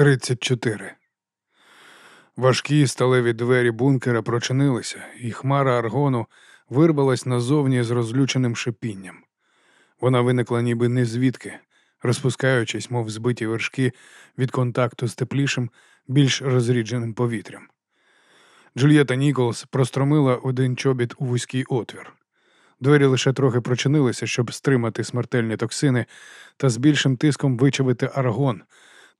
34. Важкі сталеві двері бункера прочинилися, і хмара аргону вирвалась назовні з розлюченим шипінням. Вона виникла ніби не звідки, розпускаючись, мов збиті вершки від контакту з теплішим, більш розрідженим повітрям. Джульєта Ніколс простромила один чобіт у вузький отвір. Двері лише трохи прочинилися, щоб стримати смертельні токсини та з більшим тиском вичавити аргон,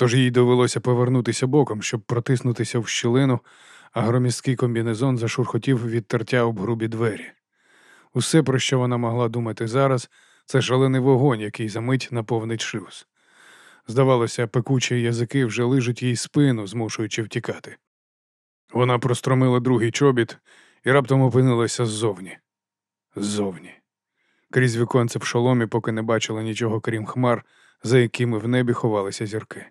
тож їй довелося повернутися боком, щоб протиснутися в щілину, а громісткий комбінезон зашурхотів від тертя об грубі двері. Усе, про що вона могла думати зараз, це шалений вогонь, який за мить наповнить шлюз. Здавалося, пекучі язики вже лижуть їй спину, змушуючи втікати. Вона простромила другий чобіт і раптом опинилася ззовні. Ззовні. Крізь віконце в шоломі, поки не бачила нічого, крім хмар, за якими в небі ховалися зірки.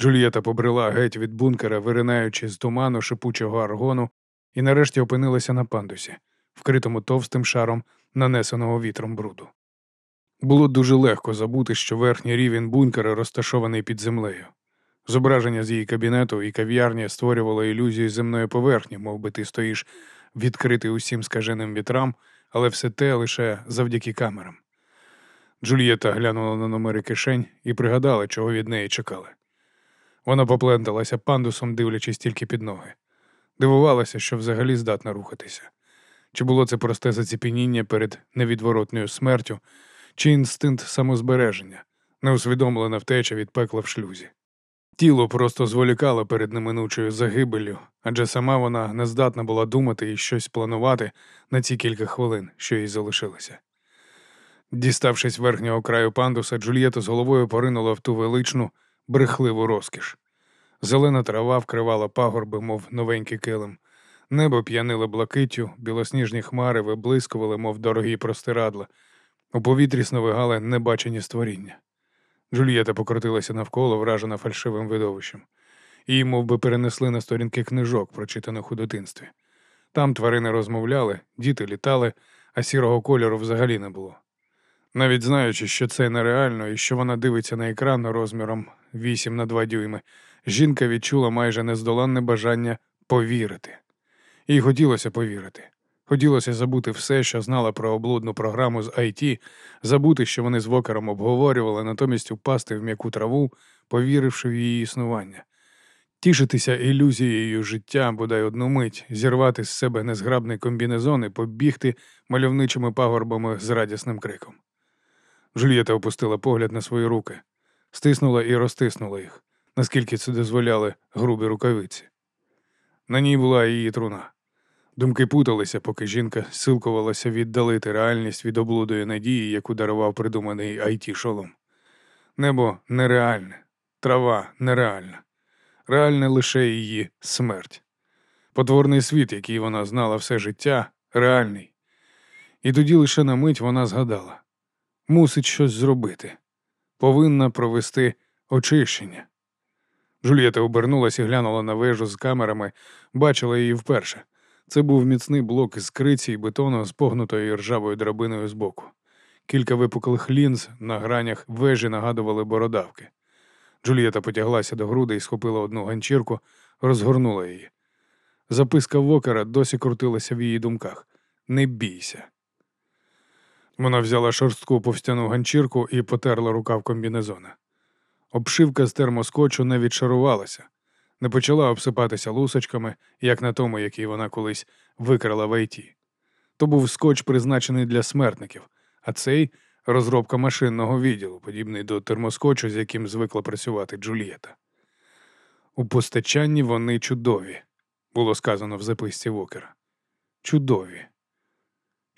Джульєта побрела геть від бункера, виринаючи з туману шипучого аргону, і нарешті опинилася на пандусі, вкритому товстим шаром нанесеного вітром бруду. Було дуже легко забути, що верхній рівень бункера розташований під землею. Зображення з її кабінету і кав'ярні створювало ілюзію земної поверхні, мов би ти стоїш відкритий усім скаженим вітрам, але все те лише завдяки камерам. Джульєта глянула на номери кишень і пригадала, чого від неї чекали. Вона попленталася пандусом, дивлячись тільки під ноги. Дивувалася, що взагалі здатна рухатися. Чи було це просте заціпеніння перед невідворотною смертю, чи інстинкт самозбереження, неусвідомлена втеча від пекла в шлюзі. Тіло просто зволікало перед неминучою загибеллю, адже сама вона не здатна була думати і щось планувати на ці кілька хвилин, що їй залишилося. Діставшись верхнього краю пандуса, Джульєта з головою поринула в ту величну, брехливу розкіш. Зелена трава вкривала пагорби, мов новенький килим. Небо п'янило блакиттю, білосніжні хмари виблискували, мов дорогі простирадла. У повітрі сновигали небачені створіння. Джульєта покрутилася навколо, вражена фальшивим видовищем. Її мов би, перенесли на сторінки книжок, прочитаних у дитинстві. Там тварини розмовляли, діти літали, а сірого кольору взагалі не було. Навіть знаючи, що це нереально і що вона дивиться на екран розміром 8 на 2 дюйми, жінка відчула майже нездоланне бажання повірити. Їй хотілося повірити. Хотілося забути все, що знала про облудну програму з IT, забути, що вони з Вокером обговорювали, натомість упасти в м'яку траву, повіривши в її існування, тішитися ілюзією життя, бодай одну мить, зірвати з себе незграбний комбінезон і побігти мальовничими пагорбами з радісним криком. Жульєта опустила погляд на свої руки, стиснула і розтиснула їх, наскільки це дозволяли грубі рукавиці. На ній була її труна. Думки путалися, поки жінка силкувалася віддалити реальність від облудої надії, яку дарував придуманий айті шолом. Небо нереальне, трава нереальна, реальне лише її смерть. Потворний світ, який вона знала все життя, реальний. І тоді лише на мить вона згадала мусить щось зробити, повинна провести очищення. Жульєта обернулася і глянула на вежу з камерами, бачила її вперше. Це був міцний блок із криці і бетону з погнутою ржавою драбиною збоку. Кілька випуклих лінз на гранях вежі нагадували бородавки. Джулієта потяглася до груди і схопила одну ганчірку, розгорнула її. Записка Вокера досі крутилася в її думках Не бійся. Вона взяла шорстку повстяну ганчірку і потерла рукав комбінезона. Обшивка з термоскотчу не відшарувалася не почала обсипатися лусочками, як на тому, який вона колись викрала в АйТі. То був скотч, призначений для смертників, а цей розробка машинного відділу, подібний до термоскотчу, з яким звикла працювати Джулієта. У постачанні вони чудові, було сказано в записці Вокера. Чудові.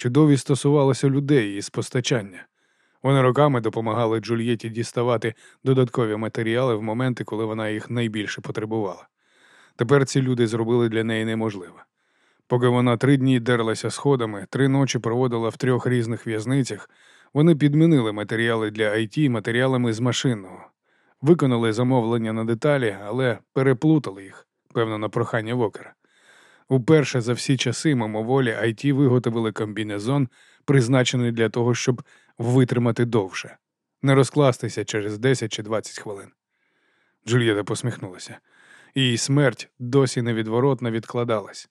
Чудові стосувалося людей із постачання. Вони роками допомагали Джульєті діставати додаткові матеріали в моменти, коли вона їх найбільше потребувала. Тепер ці люди зробили для неї неможливе. Поки вона три дні дерлася сходами, три ночі проводила в трьох різних в'язницях, вони підмінили матеріали для IT матеріалами з машинного, виконали замовлення на деталі, але переплутали їх, певно, на прохання Вокера. Уперше за всі часи мимоволі IT виготовили комбінезон, призначений для того, щоб витримати довше, не розкластися через 10 чи 20 хвилин. Джульєта посміхнулася. Її смерть досі невідворотно відкладалась.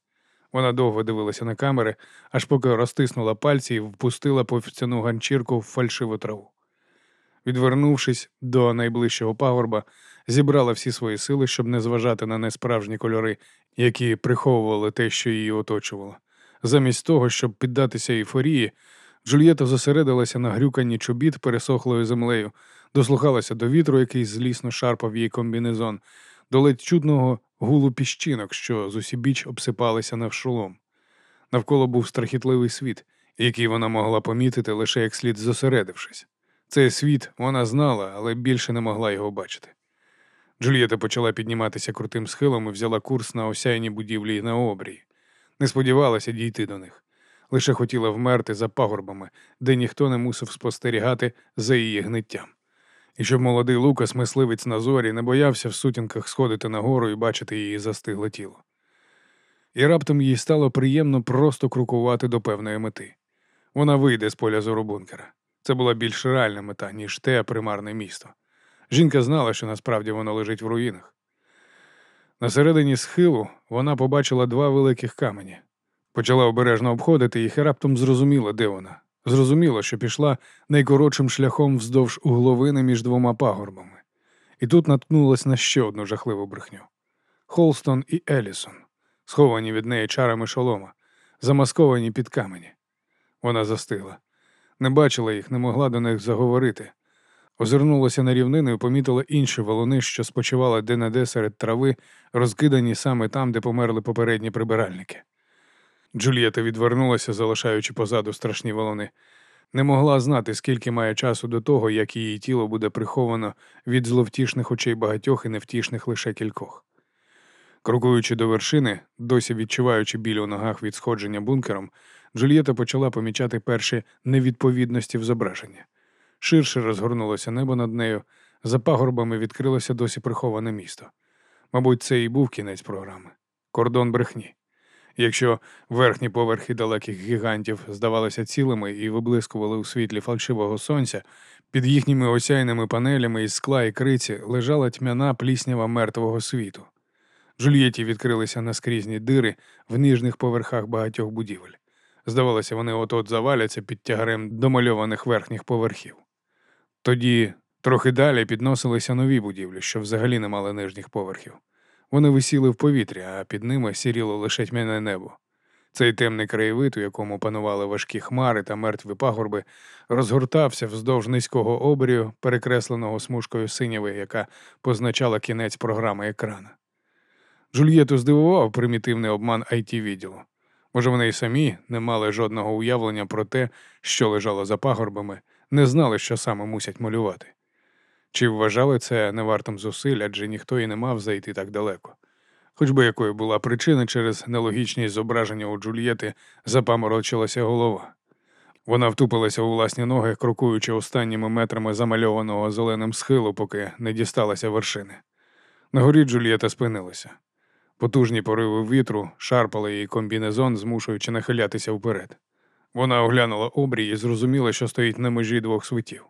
Вона довго дивилася на камери, аж поки розтиснула пальці і впустила повстяну ганчірку в фальшиву траву. Відвернувшись до найближчого пагорба, зібрала всі свої сили, щоб не зважати на несправжні кольори, які приховували те, що її оточувало. Замість того, щоб піддатися ейфорії, Джульєта зосередилася на грюканні чобіт пересохлою землею, дослухалася до вітру, який злісно шарпав її комбінезон, до ледь чудного гулу піщинок, що зусібіч обсипалися навшолом. Навколо був страхітливий світ, який вона могла помітити лише як слід зосередившись. Цей світ вона знала, але більше не могла його бачити. Джульєта почала підніматися крутим схилом і взяла курс на осяйні будівлі на обрії. Не сподівалася дійти до них, лише хотіла вмерти за пагорбами, де ніхто не мусив спостерігати за її гниттям. І щоб молодий Лукас, мисливець на зорі, не боявся в сутінках сходити нагору і бачити її застигле тіло. І раптом їй стало приємно просто крокувати до певної мети. Вона вийде з поля зору бункера. Це була більш реальна мета, ніж те примарне місто. Жінка знала, що насправді воно лежить в руїнах. На середині схилу вона побачила два великих камені. Почала обережно обходити їх і раптом зрозуміла, де вона. Зрозуміла, що пішла найкоротшим шляхом вздовж угловини між двома пагорбами. І тут наткнулась на ще одну жахливу брехню. Холстон і Елісон, сховані від неї чарами шолома, замасковані під камені. Вона застигла. Не бачила їх, не могла до них заговорити. Озирнулася на рівнину і помітила інші валуни, що спочивали де-не-де серед трави, розкидані саме там, де померли попередні прибиральники. Джульєта відвернулася, залишаючи позаду страшні валуни. Не могла знати, скільки має часу до того, як її тіло буде приховано від зловтішних очей багатьох і невтішних лише кількох. Крокуючи до вершини, досі відчуваючи біль у ногах від сходження бункером, Джульєта почала помічати перші невідповідності в зображенні. Ширше розгорнулося небо над нею, за пагорбами відкрилося досі приховане місто. Мабуть, це і був кінець програми кордон брехні. Якщо верхні поверхи далеких гігантів здавалися цілими і виблискували у світлі фальшивого сонця, під їхніми осяйними панелями із скла і криці лежала тьмяна пліснява мертвого світу. Жульєті відкрилися наскрізні дири в ніжних поверхах багатьох будівель. Здавалося, вони от-от заваляться під тягарем домальованих верхніх поверхів. Тоді трохи далі підносилися нові будівлі, що взагалі не мали нижніх поверхів. Вони висіли в повітрі, а під ними сіріло лише тьмяне небо. Цей темний краєвид, у якому панували важкі хмари та мертві пагорби, розгортався вздовж низького обрію, перекресленого смужкою синяви, яка позначала кінець програми екрана. Джульєту здивував примітивний обман it відділу. Може, вони й самі не мали жодного уявлення про те, що лежало за пагорбами, не знали, що саме мусять малювати. Чи вважали це невартим зусиль, адже ніхто і не мав зайти так далеко. Хоч би якою була причина, через нелогічність зображення у Джульєти запаморочилася голова. Вона втупилася у власні ноги, крокуючи останніми метрами замальованого зеленим схилу, поки не дісталася вершини. На горі Джульєта спинилася. Потужні пориви вітру шарпали її комбінезон, змушуючи нахилятися вперед. Вона оглянула обрій і зрозуміла, що стоїть на межі двох світів.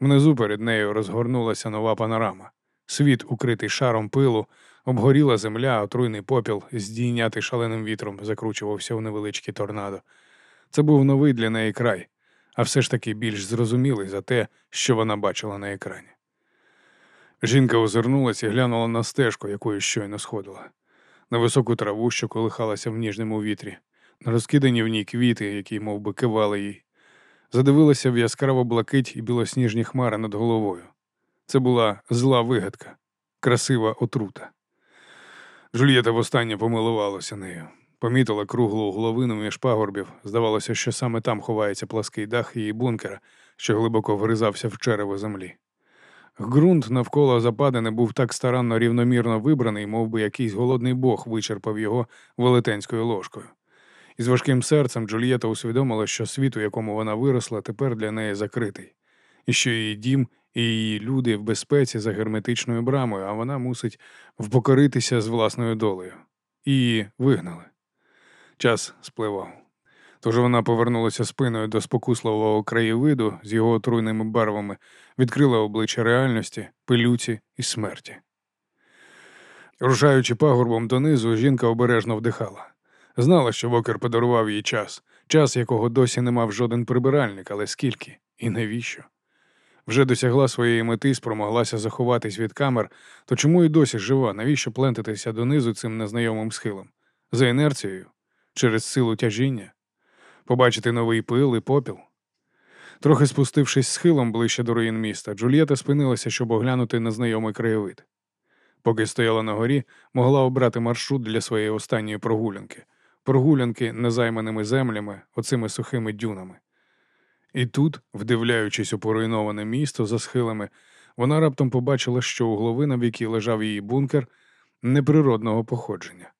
Внизу перед нею розгорнулася нова панорама. Світ, укритий шаром пилу, обгоріла земля, отруйний попіл, здійнятий шаленим вітром, закручувався у невеличкий торнадо. Це був новий для неї край, а все ж таки більш зрозумілий за те, що вона бачила на екрані. Жінка озирнулася і глянула на стежку, якою щойно сходила, на високу траву, що колихалася в ніжному вітрі, розкидані в ній квіти, які мов би, кивали їй задивилася в яскраво блакить і білосніжні хмари над головою. Це була зла вигадка, красива отрута. Жульєта востаннє помилувалася нею, помітила круглу головину між пагорбів. Здавалося, що саме там ховається плаский дах її бункера, що глибоко вгризався в черево землі. Ґрунт навколо западини був так старанно рівномірно вибраний, мов би якийсь голодний бог вичерпав його велетенською ложкою. Із важким серцем Джульєта усвідомила, що світ, у якому вона виросла, тепер для неї закритий, і що її дім і її люди в безпеці за герметичною брамою, а вона мусить впокоритися з власною долею. Її вигнали. Час спливав. Тож вона повернулася спиною до спокусливого краєвиду з його отруйними барвами, відкрила обличчя реальності, пилюці і смерті. Рушаючи пагорбом донизу, жінка обережно вдихала. Знала, що Вокер подарував їй час, час, якого досі не мав жоден прибиральник, але скільки і навіщо? Вже досягла своєї мети, спромоглася заховатись від камер, то чому і досі жива? Навіщо плентатися донизу цим незнайомим схилом? За інерцією? Через силу тяжіння? Побачити новий пил і попіл? Трохи спустившись схилом ближче до руїн міста, Джульєта спинилася, щоб оглянути незнайомий краєвид. Поки стояла на горі, могла обрати маршрут для своєї останньої прогулянки, прогулянки незайманими землями, оцими сухими дюнами. І тут, вдивляючись у поруйноване місто за схилами, вона раптом побачила, що угловина, в якій лежав її бункер, неприродного походження.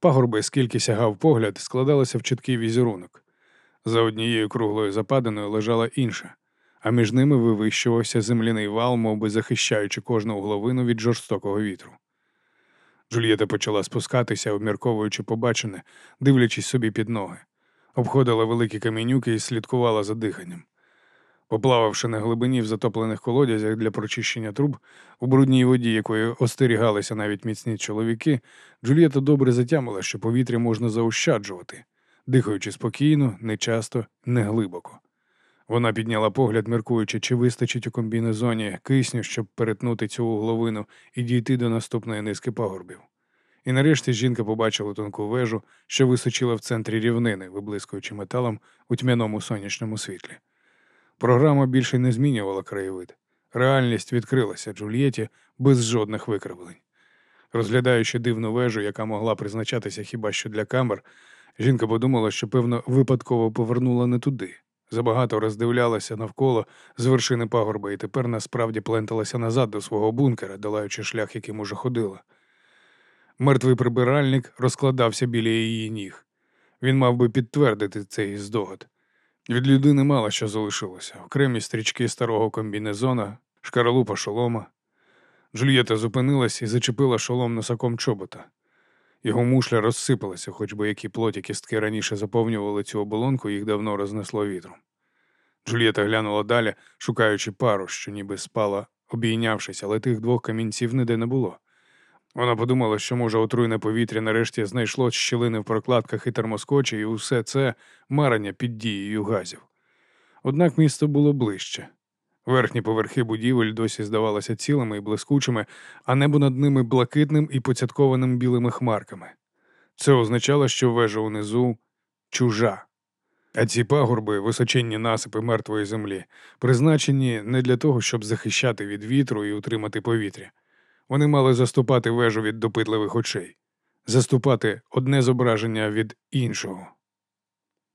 Пагорби, скільки сягав погляд, складалися в чіткий візерунок. За однією круглою западиною лежала інша, а між ними вивищувався земляний вал, мов би захищаючи кожну угловину від жорстокого вітру. Джульєта почала спускатися, обмірковуючи побачене, дивлячись собі під ноги, обходила великі камінюки і слідкувала за диханням. Поплававши на глибині в затоплених колодязях для прочищення труб, у брудній воді, якої остерігалися навіть міцні чоловіки, Джульєта добре затямила, що повітря можна заощаджувати, дихаючи спокійно, нечасто, неглибоко. Вона підняла погляд, міркуючи, чи вистачить у комбінезоні кисню, щоб перетнути цю угловину і дійти до наступної низки пагорбів. І нарешті жінка побачила тонку вежу, що височила в центрі рівнини, виблискуючи металом у тьмяному сонячному світлі. Програма більше не змінювала краєвид. Реальність відкрилася Джульєті без жодних викривлень. Розглядаючи дивну вежу, яка могла призначатися хіба що для камер, жінка подумала, що, певно, випадково повернула не туди. Забагато роздивлялася навколо з вершини пагорба і тепер насправді пленталася назад до свого бункера, долаючи шлях, яким уже ходила. Мертвий прибиральник розкладався біля її ніг. Він мав би підтвердити цей здогад. Від людини мало що залишилося окремі стрічки старого комбінезона, шкаралупа шолома. Джульєта зупинилась і зачепила шолом носаком чобота. Його мушля розсипалася, хоч би які плоті кістки раніше заповнювали цю оболонку, їх давно рознесло вітром. Джульєта глянула далі, шукаючи пару, що ніби спала, обійнявшись, але тих двох камінців ніде не було. Вона подумала, що, може, отруйне повітря нарешті знайшло щілини в прокладках і термоскочі, і усе це марення під дією газів. Однак місто було ближче. Верхні поверхи будівель досі здавалися цілими і блискучими, а небо над ними блакитним і поцяткованим білими хмарками. Це означало, що вежа унизу чужа. А ці пагорби, височенні насипи мертвої землі, призначені не для того, щоб захищати від вітру і утримати повітря. Вони мали заступати вежу від допитливих очей, заступати одне зображення від іншого.